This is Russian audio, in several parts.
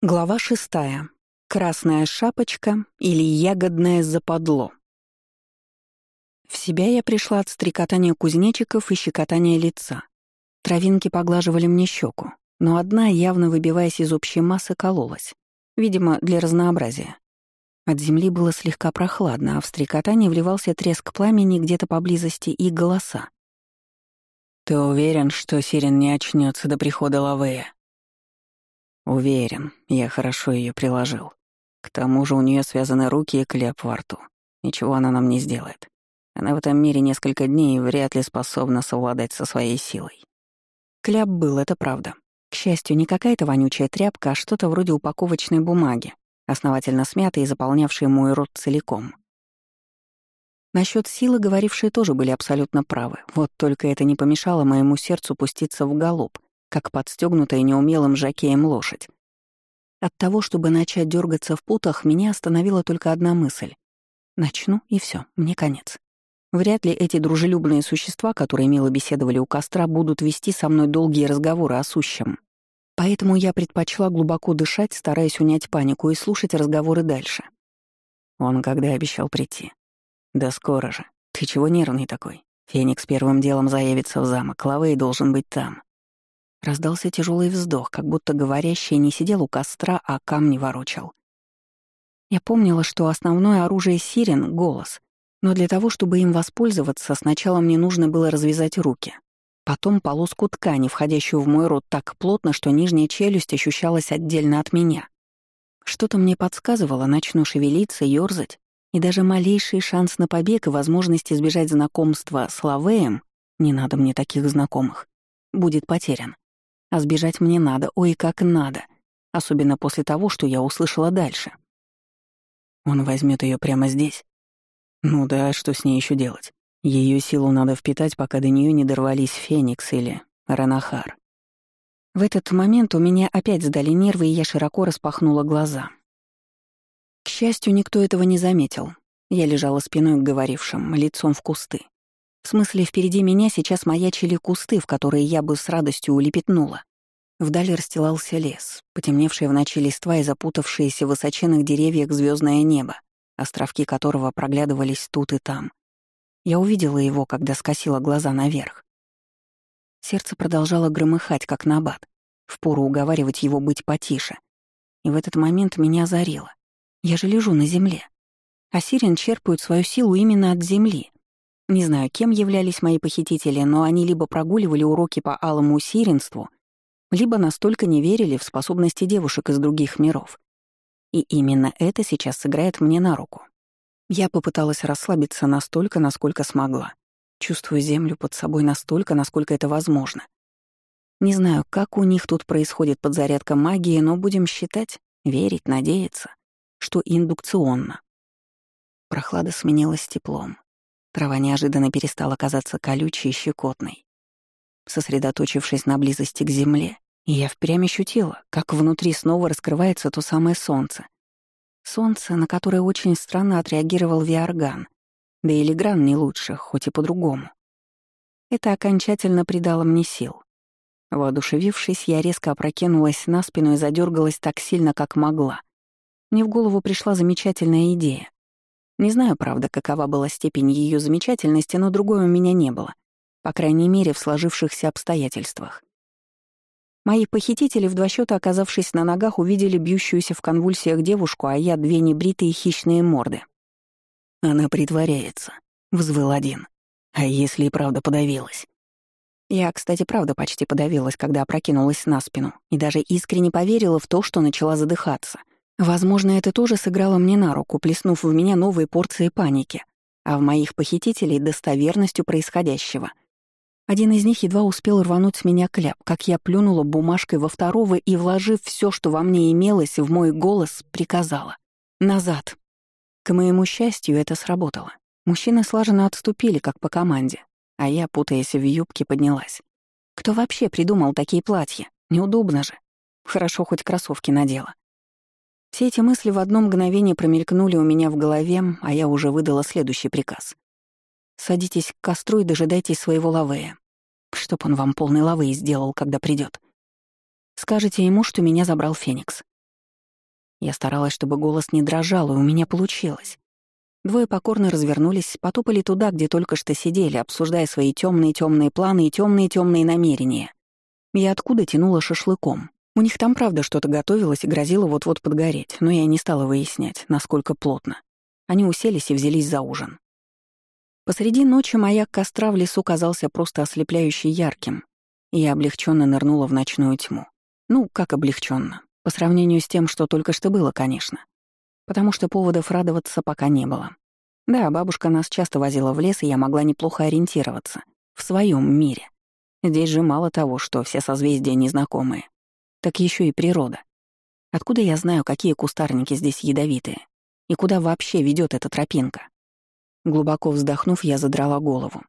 Глава шестая. Красная шапочка или ягодное западло. В себя я пришла от стрекотания кузнечиков и щекотания лица. Травинки поглаживали мне щеку, но одна, явно выбиваясь из общей массы, кололась. Видимо, для разнообразия. От земли было слегка прохладно, а в стрекотание вливался треск пламени где-то поблизости и голоса. «Ты уверен, что Сирен не очнется до прихода Лавея?» Уверен, я хорошо ее приложил. К тому же у нее связаны руки и кляп во рту. Ничего она нам не сделает. Она в этом мире несколько дней и вряд ли способна совладать со своей силой. Кляп был, это правда. К счастью, не какая-то вонючая тряпка, а что-то вроде упаковочной бумаги, основательно смятой и заполнявшей мой рот целиком. Насчет силы говорившие тоже были абсолютно правы, вот только это не помешало моему сердцу пуститься в галоп — как подстегнутая неумелым жакеем лошадь. От того, чтобы начать дергаться в путах, меня остановила только одна мысль. Начну, и все, мне конец. Вряд ли эти дружелюбные существа, которые мило беседовали у костра, будут вести со мной долгие разговоры о сущем. Поэтому я предпочла глубоко дышать, стараясь унять панику и слушать разговоры дальше. Он когда обещал прийти? Да скоро же. Ты чего нервный такой? Феникс первым делом заявится в замок, Лавей должен быть там. Раздался тяжелый вздох, как будто говорящий не сидел у костра, а камни ворочал. Я помнила, что основное оружие сирен — голос. Но для того, чтобы им воспользоваться, сначала мне нужно было развязать руки. Потом полоску ткани, входящую в мой рот так плотно, что нижняя челюсть ощущалась отдельно от меня. Что-то мне подсказывало, начну шевелиться, ёрзать, и даже малейший шанс на побег и возможность избежать знакомства с Лавеем, не надо мне таких знакомых, будет потерян. А сбежать мне надо, ой, как надо. Особенно после того, что я услышала дальше. Он возьмет ее прямо здесь. Ну да, что с ней еще делать? Ее силу надо впитать, пока до нее не дорвались Феникс или Ранахар. В этот момент у меня опять сдали нервы, и я широко распахнула глаза. К счастью, никто этого не заметил. Я лежала спиной к говорившим, лицом в кусты. В смысле, впереди меня сейчас маячили кусты, в которые я бы с радостью улепетнула. Вдали расстилался лес, потемневшие в ночи листва и запутавшиеся в высоченных деревьях звездное небо, островки которого проглядывались тут и там. Я увидела его, когда скосила глаза наверх. Сердце продолжало громыхать, как набат, впору уговаривать его быть потише. И в этот момент меня озарило. Я же лежу на земле. А сирен черпают свою силу именно от земли, не знаю, кем являлись мои похитители, но они либо прогуливали уроки по алому сиренству, либо настолько не верили в способности девушек из других миров. И именно это сейчас сыграет мне на руку. Я попыталась расслабиться настолько, насколько смогла. Чувствую землю под собой настолько, насколько это возможно. Не знаю, как у них тут происходит подзарядка магии, но будем считать, верить, надеяться, что индукционно. Прохлада сменилась теплом. Трава неожиданно перестала казаться колючей и щекотной. Сосредоточившись на близости к земле, я впрямь ощутила, как внутри снова раскрывается то самое солнце. Солнце, на которое очень странно отреагировал Виарган, да и Легран не лучше, хоть и по-другому. Это окончательно придало мне сил. Воодушевившись, я резко опрокинулась на спину и задергалась так сильно, как могла. Мне в голову пришла замечательная идея. Не знаю, правда, какова была степень ее замечательности, но другой у меня не было. По крайней мере, в сложившихся обстоятельствах. Мои похитители, в два счета оказавшись на ногах, увидели бьющуюся в конвульсиях девушку, а я — две небритые хищные морды. «Она притворяется», — взвыл один. «А если и правда подавилась?» Я, кстати, правда почти подавилась, когда опрокинулась на спину, и даже искренне поверила в то, что начала задыхаться. Возможно, это тоже сыграло мне на руку, плеснув в меня новые порции паники, а в моих похитителей — достоверностью происходящего. Один из них едва успел рвануть с меня кляп, как я плюнула бумажкой во второго и, вложив все, что во мне имелось, в мой голос, приказала. «Назад». К моему счастью, это сработало. Мужчины слаженно отступили, как по команде, а я, путаясь в юбке, поднялась. Кто вообще придумал такие платья? Неудобно же. Хорошо, хоть кроссовки надела. Все эти мысли в одно мгновение промелькнули у меня в голове, а я уже выдала следующий приказ. «Садитесь к костру и дожидайтесь своего лавея. Чтоб он вам полный лавы сделал, когда придет. Скажите ему, что меня забрал Феникс. Я старалась, чтобы голос не дрожал, и у меня получилось. Двое покорно развернулись, потопали туда, где только что сидели, обсуждая свои темные темные планы и темные темные намерения. Я откуда тянула шашлыком. У них там правда что-то готовилось и грозило вот-вот подгореть, но я не стала выяснять, насколько плотно. Они уселись и взялись за ужин. Посреди ночи маяк костра в лесу казался просто ослепляюще ярким, и я облегченно нырнула в ночную тьму. Ну, как облегченно, по сравнению с тем, что только что было, конечно. Потому что поводов радоваться пока не было. Да, бабушка нас часто возила в лес, и я могла неплохо ориентироваться. В своем мире. Здесь же мало того, что все созвездия незнакомые, так еще и природа. Откуда я знаю, какие кустарники здесь ядовитые? И куда вообще ведет эта тропинка? Глубоко вздохнув, я задрала голову.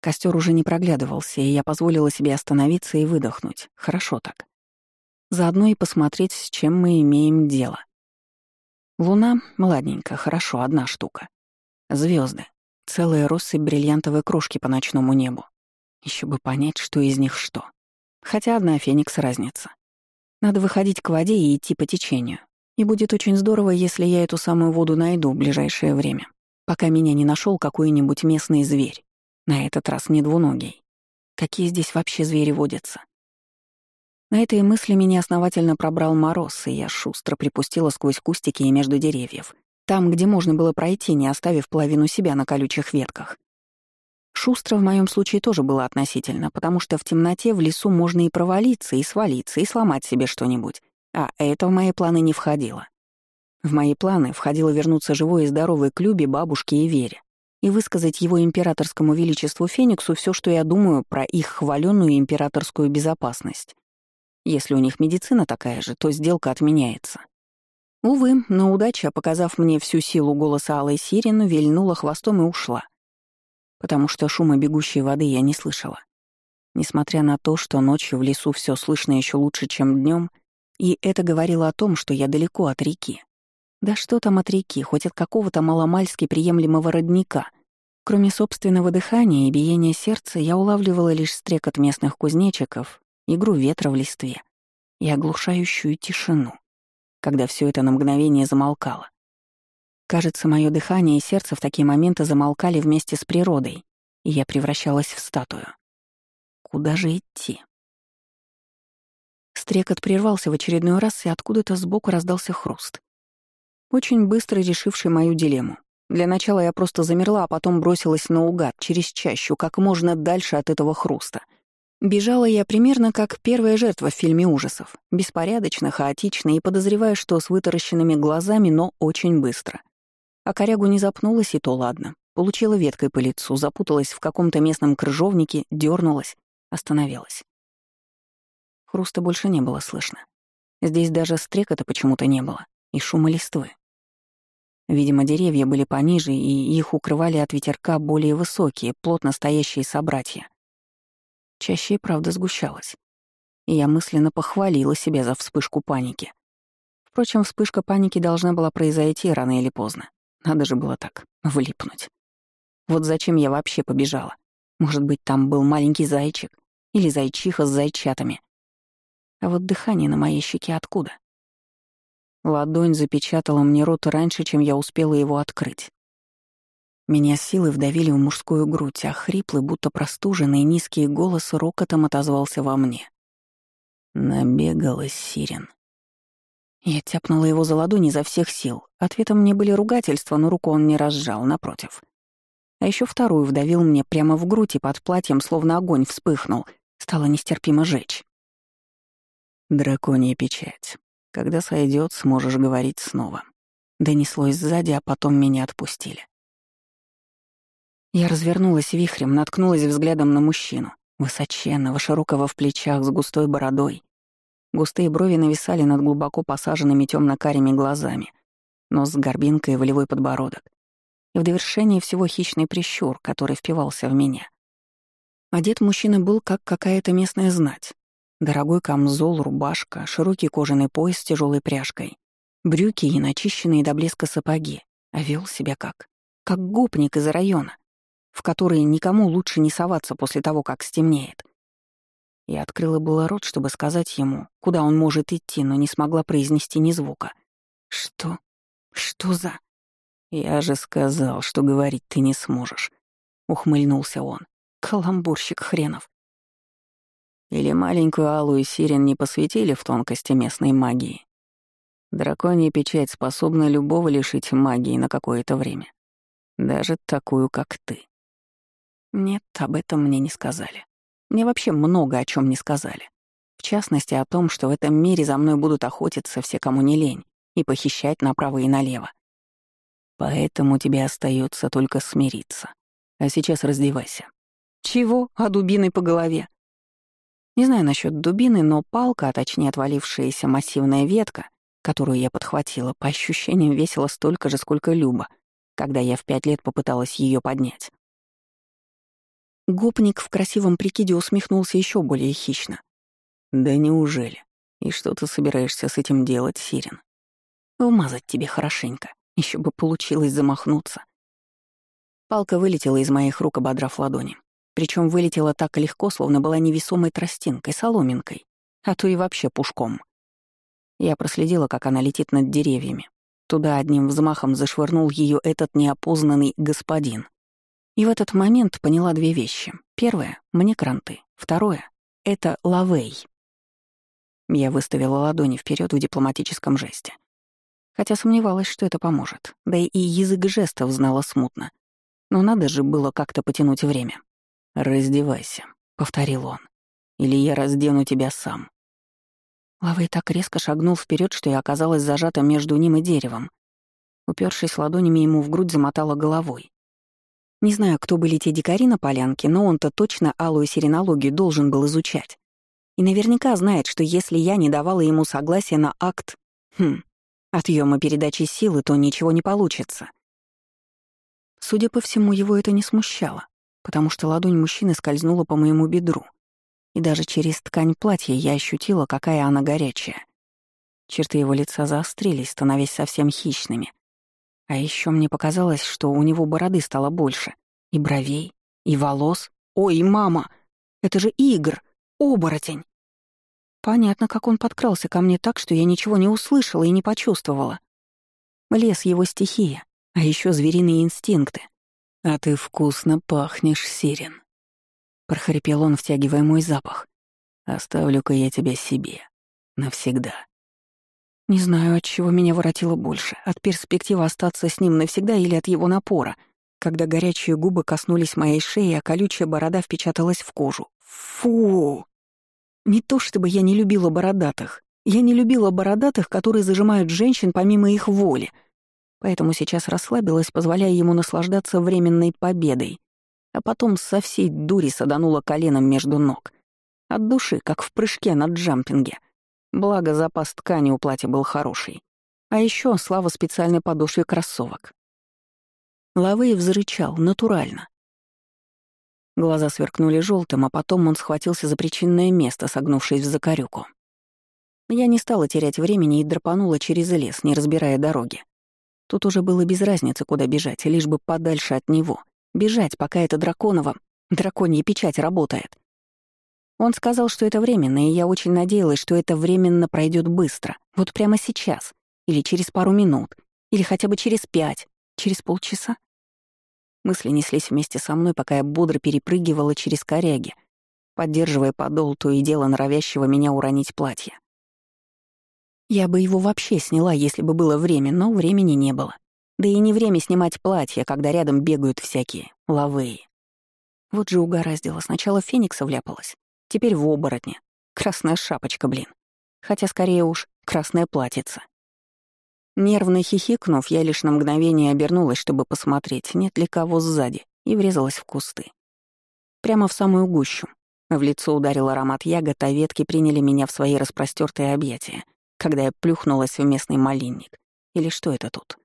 Костер уже не проглядывался, и я позволила себе остановиться и выдохнуть. Хорошо так. Заодно и посмотреть, с чем мы имеем дело. Луна — ладненько, хорошо, одна штука. Звезды, целая россыпь бриллиантовой крошки по ночному небу. Еще бы понять, что из них что. Хотя одна феникс разница. Надо выходить к воде и идти по течению. И будет очень здорово, если я эту самую воду найду в ближайшее время, пока меня не нашел какой-нибудь местный зверь. На этот раз не двуногий. Какие здесь вообще звери водятся? На этой мысли меня основательно пробрал мороз, и я шустро припустила сквозь кустики и между деревьев, там, где можно было пройти, не оставив половину себя на колючих ветках. Шустро в моем случае тоже было относительно, потому что в темноте в лесу можно и провалиться, и свалиться, и сломать себе что-нибудь. А это в мои планы не входило. В мои планы входило вернуться живой и здоровой к Любе, бабушке и Вере и высказать его императорскому величеству Фениксу все, что я думаю про их хваленную императорскую безопасность. Если у них медицина такая же, то сделка отменяется. Увы, но удача, показав мне всю силу голоса Алой Сирены, вильнула хвостом и ушла потому что шума бегущей воды я не слышала. Несмотря на то, что ночью в лесу все слышно еще лучше, чем днем, и это говорило о том, что я далеко от реки. Да что там от реки, хоть от какого-то маломальски приемлемого родника. Кроме собственного дыхания и биения сердца, я улавливала лишь стрекот местных кузнечиков, игру ветра в листве и оглушающую тишину, когда все это на мгновение замолкало. Кажется, мое дыхание и сердце в такие моменты замолкали вместе с природой, и я превращалась в статую. Куда же идти? Стрекот прервался в очередной раз, и откуда-то сбоку раздался хруст. Очень быстро решивший мою дилемму. Для начала я просто замерла, а потом бросилась наугад, через чащу, как можно дальше от этого хруста. Бежала я примерно как первая жертва в фильме ужасов. Беспорядочно, хаотично и подозревая, что с вытаращенными глазами, но очень быстро. А корягу не запнулась, и то ладно. Получила веткой по лицу, запуталась в каком-то местном крыжовнике, дернулась, остановилась. Хруста больше не было слышно. Здесь даже стрекота почему-то не было, и шума листвы. Видимо, деревья были пониже, и их укрывали от ветерка более высокие, плотно стоящие собратья. Чаще правда сгущалась. И я мысленно похвалила себя за вспышку паники. Впрочем, вспышка паники должна была произойти рано или поздно. Надо же было так влипнуть. Вот зачем я вообще побежала? Может быть, там был маленький зайчик или зайчиха с зайчатами. А вот дыхание на моей щеке откуда? Ладонь запечатала мне рот раньше, чем я успела его открыть. Меня силой вдавили в мужскую грудь, а хриплый, будто простуженный низкий голос рокотом отозвался во мне. Набегалась сирен. Я тяпнула его за ладонь изо всех сил. Ответом мне были ругательства, но руку он не разжал, напротив. А еще вторую вдавил мне прямо в грудь и под платьем, словно огонь вспыхнул. Стало нестерпимо жечь. Драконья печать. Когда сойдет, сможешь говорить снова. Донеслось сзади, а потом меня отпустили. Я развернулась вихрем, наткнулась взглядом на мужчину. Высоченного, широкого в плечах, с густой бородой. Густые брови нависали над глубоко посаженными темно-карими глазами, нос с горбинкой и волевой подбородок. И в довершении всего хищный прищур, который впивался в меня. Одет мужчина был как какая-то местная знать. Дорогой камзол, рубашка, широкий кожаный пояс с тяжелой пряжкой, брюки и начищенные до блеска сапоги, а вел себя как? Как гопник из района, в который никому лучше не соваться после того, как стемнеет. Я открыла было рот, чтобы сказать ему, куда он может идти, но не смогла произнести ни звука. «Что? Что за...» «Я же сказал, что говорить ты не сможешь», — ухмыльнулся он. «Каламбурщик хренов». Или маленькую алую сирен не посвятили в тонкости местной магии. Драконья печать способна любого лишить магии на какое-то время. Даже такую, как ты. Нет, об этом мне не сказали. Мне вообще много о чем не сказали. В частности, о том, что в этом мире за мной будут охотиться все, кому не лень, и похищать направо и налево. Поэтому тебе остается только смириться. А сейчас раздевайся. Чего? А дубиной по голове? Не знаю насчет дубины, но палка, а точнее отвалившаяся массивная ветка, которую я подхватила, по ощущениям весила столько же, сколько Люба, когда я в пять лет попыталась ее поднять. Гопник в красивом прикиде усмехнулся еще более хищно. «Да неужели? И что ты собираешься с этим делать, Сирен?» «Вмазать тебе хорошенько. Еще бы получилось замахнуться». Палка вылетела из моих рук, ободрав ладони. Причем вылетела так легко, словно была невесомой тростинкой, соломинкой, а то и вообще пушком. Я проследила, как она летит над деревьями. Туда одним взмахом зашвырнул ее этот неопознанный господин. И в этот момент поняла две вещи. Первое — мне кранты. Второе — это лавей. Я выставила ладони вперед в дипломатическом жесте. Хотя сомневалась, что это поможет. Да и язык жестов знала смутно. Но надо же было как-то потянуть время. «Раздевайся», — повторил он. «Или я раздену тебя сам». Лавей так резко шагнул вперед, что я оказалась зажата между ним и деревом. Упершись ладонями ему в грудь, замотала головой. Не знаю, кто были те дикари на полянке, но он-то точно алую сиренологию должен был изучать. И наверняка знает, что если я не давала ему согласия на акт... Хм, отъема передачи силы, то ничего не получится. Судя по всему, его это не смущало потому что ладонь мужчины скользнула по моему бедру, и даже через ткань платья я ощутила, какая она горячая. Черты его лица заострились, становясь совсем хищными. А еще мне показалось, что у него бороды стало больше. И бровей, и волос. Ой, мама! Это же Игр! Оборотень! Понятно, как он подкрался ко мне так, что я ничего не услышала и не почувствовала. Лес — его стихия, а еще звериные инстинкты. «А ты вкусно пахнешь, Сирен», — прохрипел он, втягивая мой запах. «Оставлю-ка я тебя себе. Навсегда». Не знаю, от чего меня воротило больше, от перспективы остаться с ним навсегда или от его напора, когда горячие губы коснулись моей шеи, а колючая борода впечаталась в кожу. Фу! Не то чтобы я не любила бородатых. Я не любила бородатых, которые зажимают женщин помимо их воли — Поэтому сейчас расслабилась, позволяя ему наслаждаться временной победой, а потом со всей дури саданула коленом между ног. От души, как в прыжке на джампинге. Благо, запас ткани у платья был хороший. А еще слава специальной подошве кроссовок. Лавей взрычал, натурально. Глаза сверкнули желтым, а потом он схватился за причинное место, согнувшись в закорюку. Я не стала терять времени и драпанула через лес, не разбирая дороги. Тут уже было без разницы, куда бежать, лишь бы подальше от него. Бежать, пока это драконово, драконья печать работает. Он сказал, что это временно, и я очень надеялась, что это временно пройдет быстро. Вот прямо сейчас. Или через пару минут. Или хотя бы через пять. Через полчаса. Мысли неслись вместе со мной, пока я бодро перепрыгивала через коряги, поддерживая подол то и дело норовящего меня уронить платье. Я бы его вообще сняла, если бы было время, но времени не было. Да и не время снимать платье, когда рядом бегают всякие лавеи. Вот же угораздило. Сначала Феникса вляпалась, теперь в оборотня. Красная шапочка, блин. Хотя скорее уж красная платьица. Нервно хихикнув, я лишь на мгновение обернулась, чтобы посмотреть, нет ли кого сзади, и врезалась в кусты. Прямо в самую гущу. В лицо ударил аромат ягод, а ветки приняли меня в свои распростертые объятия — когда я плюхнулась в местный малинник. Или что это тут?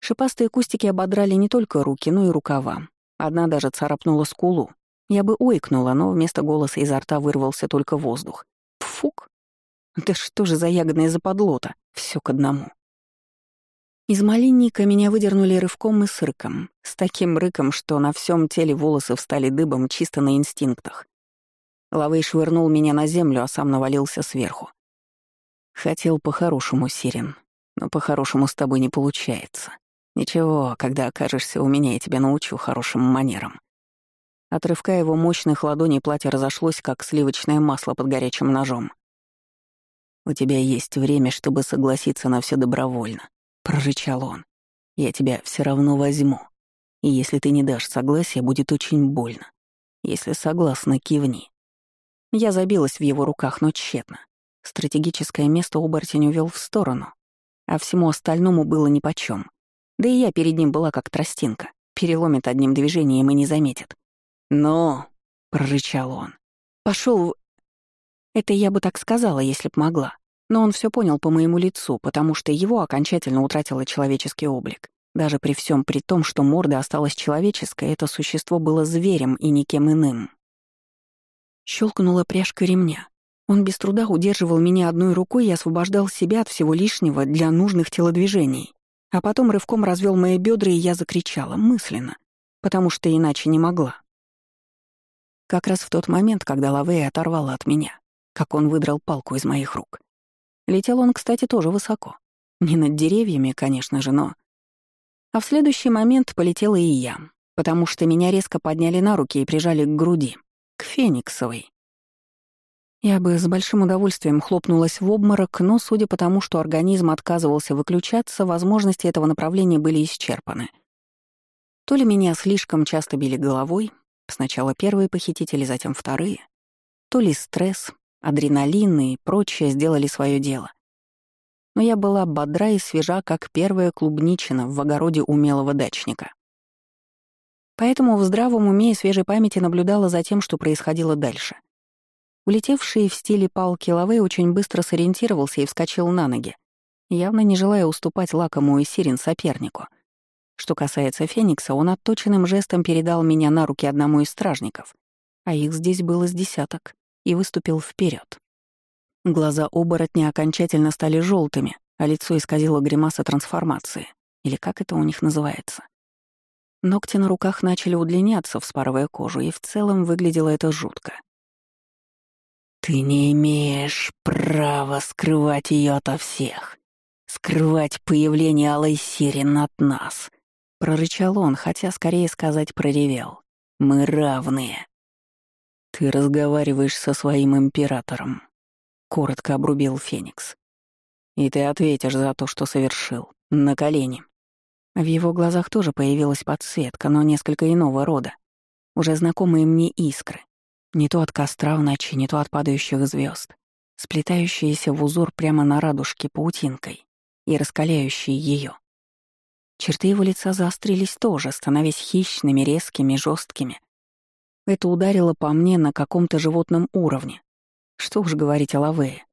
Шипастые кустики ободрали не только руки, но и рукава. Одна даже царапнула скулу. Я бы ойкнула, но вместо голоса изо рта вырвался только воздух. Пфук! Да что же за ягодная западлота? Все к одному. Из малинника меня выдернули рывком и с рыком. С таким рыком, что на всем теле волосы встали дыбом чисто на инстинктах. Лавей швырнул меня на землю, а сам навалился сверху. Хотел по-хорошему, Сирен, но по-хорошему с тобой не получается. Ничего, когда окажешься у меня, я тебя научу хорошим манерам. От рывка его мощных ладоней платье разошлось, как сливочное масло под горячим ножом. «У тебя есть время, чтобы согласиться на все добровольно», — прорычал он. «Я тебя все равно возьму. И если ты не дашь согласия, будет очень больно. Если согласна, кивни». Я забилась в его руках, но тщетно. Стратегическое место оборотень увел в сторону, а всему остальному было нипочём. Да и я перед ним была как тростинка. Переломит одним движением и не заметит. «Но!» — прорычал он. Пошел. Это я бы так сказала, если б могла. Но он все понял по моему лицу, потому что его окончательно утратило человеческий облик. Даже при всем при том, что морда осталась человеческой, это существо было зверем и никем иным. Щелкнула пряжка ремня. Он без труда удерживал меня одной рукой и освобождал себя от всего лишнего для нужных телодвижений. А потом рывком развел мои бедра, и я закричала, мысленно, потому что иначе не могла. Как раз в тот момент, когда Лавея оторвала от меня, как он выдрал палку из моих рук. Летел он, кстати, тоже высоко. Не над деревьями, конечно же, но... А в следующий момент полетела и я, потому что меня резко подняли на руки и прижали к груди, к Фениксовой. Я бы с большим удовольствием хлопнулась в обморок, но, судя по тому, что организм отказывался выключаться, возможности этого направления были исчерпаны. То ли меня слишком часто били головой, Сначала первые похитители, затем вторые. То ли стресс, адреналин и прочее сделали свое дело. Но я была бодра и свежа, как первая клубничина в огороде умелого дачника. Поэтому в здравом уме и свежей памяти наблюдала за тем, что происходило дальше. Улетевший в стиле палки Лавей очень быстро сориентировался и вскочил на ноги, явно не желая уступать лакомую сирен сопернику. Что касается Феникса, он отточенным жестом передал меня на руки одному из стражников, а их здесь было с десяток, и выступил вперед. Глаза оборотня окончательно стали желтыми, а лицо исказило гримаса трансформации, или как это у них называется. Ногти на руках начали удлиняться, вспарывая кожу, и в целом выглядело это жутко. «Ты не имеешь права скрывать ее ото всех, скрывать появление Алой Сирен от нас», Прорычал он, хотя скорее сказать проревел. «Мы равные». «Ты разговариваешь со своим императором», — коротко обрубил Феникс. «И ты ответишь за то, что совершил. На колени». В его глазах тоже появилась подсветка, но несколько иного рода. Уже знакомые мне искры. Не то от костра в ночи, не то от падающих звезд, сплетающиеся в узор прямо на радужке паутинкой и раскаляющие ее. Черты его лица заострились тоже, становясь хищными, резкими, жесткими. Это ударило по мне на каком-то животном уровне. Что уж говорить о лавее.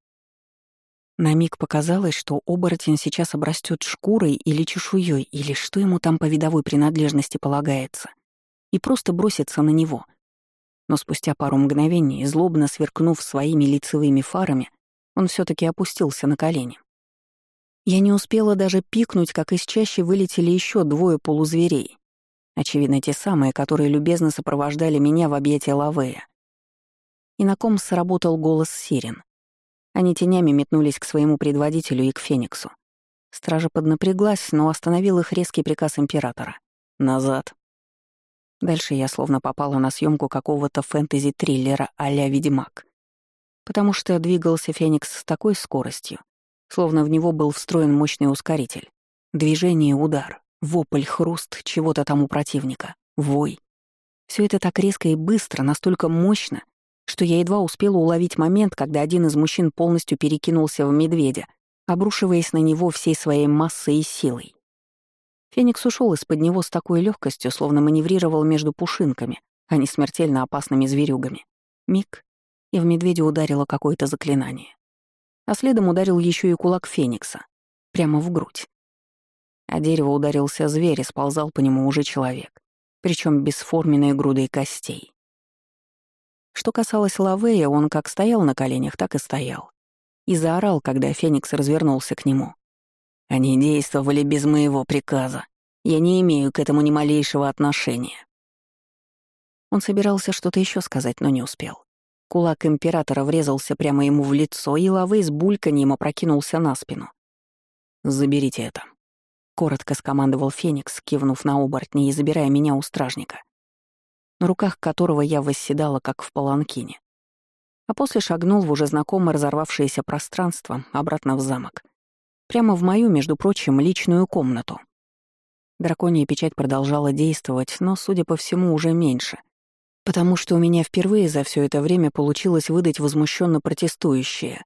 На миг показалось, что оборотень сейчас обрастет шкурой или чешуей, или что ему там по видовой принадлежности полагается, и просто бросится на него. Но спустя пару мгновений, злобно сверкнув своими лицевыми фарами, он все таки опустился на колени. Я не успела даже пикнуть, как из чащи вылетели еще двое полузверей. Очевидно, те самые, которые любезно сопровождали меня в объятия Лавея. И на ком сработал голос сирен. Они тенями метнулись к своему предводителю и к Фениксу. Стража поднапряглась, но остановил их резкий приказ императора. «Назад». Дальше я словно попала на съемку какого-то фэнтези-триллера а-ля «Ведьмак». Потому что двигался Феникс с такой скоростью, словно в него был встроен мощный ускоритель. Движение, удар, вопль, хруст чего-то там у противника, вой. Все это так резко и быстро, настолько мощно, что я едва успела уловить момент, когда один из мужчин полностью перекинулся в медведя, обрушиваясь на него всей своей массой и силой. Феникс ушел из-под него с такой легкостью, словно маневрировал между пушинками, а не смертельно опасными зверюгами. Миг, и в медведя ударило какое-то заклинание а следом ударил еще и кулак Феникса. Прямо в грудь. А дерево ударился зверь и сползал по нему уже человек, причем бесформенной грудой костей. Что касалось Лавея, он как стоял на коленях, так и стоял. И заорал, когда Феникс развернулся к нему. «Они действовали без моего приказа. Я не имею к этому ни малейшего отношения». Он собирался что-то еще сказать, но не успел. Кулак императора врезался прямо ему в лицо, и Лавей с бульканьем опрокинулся на спину. «Заберите это», — коротко скомандовал Феникс, кивнув на оборотня и забирая меня у стражника, на руках которого я восседала, как в паланкине. А после шагнул в уже знакомое разорвавшееся пространство обратно в замок. Прямо в мою, между прочим, личную комнату. Драконья печать продолжала действовать, но, судя по всему, уже меньше. Потому что у меня впервые за все это время получилось выдать возмущенно протестующее.